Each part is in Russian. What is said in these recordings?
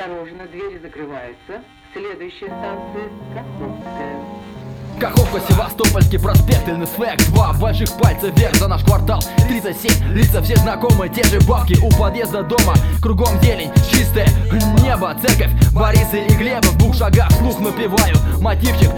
Осторожно, двери закрываются. Следующая станция Каховская. Каховка, Севастопольский проспект, ЛНСФ Два больших пальца вверх за наш квартал 37, лица все знакомые, те же бабки у подъезда дома Кругом зелень, чистое небо, церковь Бориса и Глеба в двух шагах слух напеваю Мотивчик,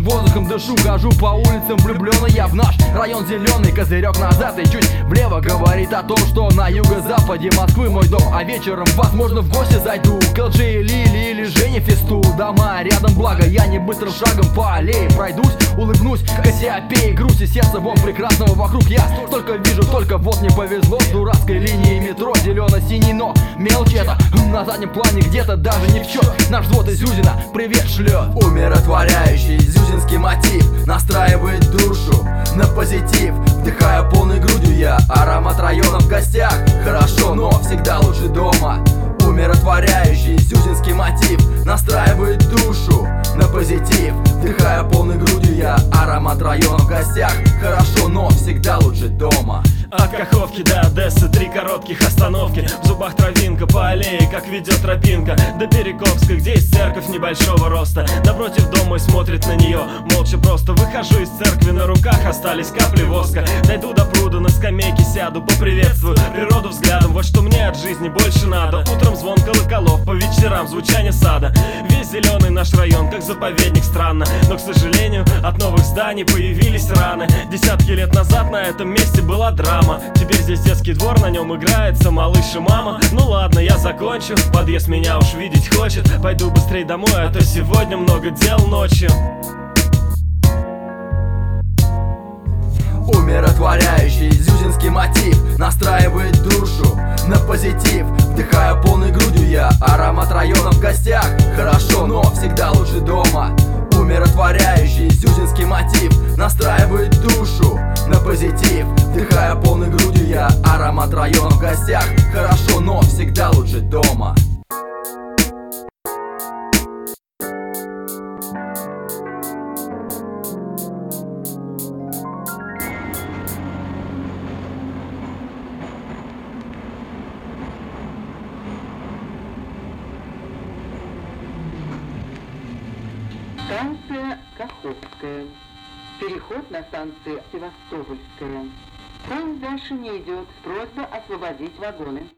свежим воздухом дышу Хожу по улицам влюбленный я в наш район зеленый Козырек назад и чуть влево говорит о том, что на юго-западе Москвы мой дом А вечером, возможно, в гости зайду. К ЛЖ, Лили или Жене Фесту Дома рядом, благо я не быстрым шагом по аллее пройдусь, улыбнусь Кассиопеи, грусть и сердце вон прекрасного вокруг. Я столько вижу, только вот не повезло. С дурацкой линией метро, зелено-синий, но мелочь это На заднем плане где-то даже не в счет. Наш взвод из Зюзина привет шлет. Умиротворяющий зюзинский мотив Настраивает душу на позитив. Вдыхая полной грудью я аромат района в гостях. Хорошо, но всегда лучше дома. Умиротворяющий зюзинский мотив Настраивает душу на позитив. Вдыхая полной грудью аромат района в гостях. Хорошо, но всегда лучше дома. От Каховки до Одессы три коротких остановки. В зубах травинка по аллее, как ведет тропинка До Перекопска, где есть церковь небольшого роста. Напротив дома и смотрит на нее. Молча просто выхожу из церкви. На руках остались капли воска. Дойду до пруда, на скамейке сяду Поприветствую природу взглядом. Вот что мне от жизни больше надо. Утром звон колоколов, по вечерам звучание сада. Весь зеленый наш район, как заповедник странно. Но, к сожалению, от новых зданий появились раны. Десятки лет назад на этом месте была драма. Теперь здесь детский двор, на нем играется малыш и мама. Ну ладно, я закончу, подъезд меня уж видеть хочет. Пойду быстрей домой, а то сегодня много дел ночью зюзинский мотив Настраивает душу на позитив. Вдыхая полной грудью я аромат района в гостях. Хорошо, но всегда лучше дома. Умиротворяющий зюзинский мотив. Настраивает душу на позитив. Вдыхая полной грудью я аромат района в гостях. Хорошо, но всегда лучше дома Станция Каховская. Переход на станцию Севастопольская. Поезд дальше не идет. Просьба освободить вагоны.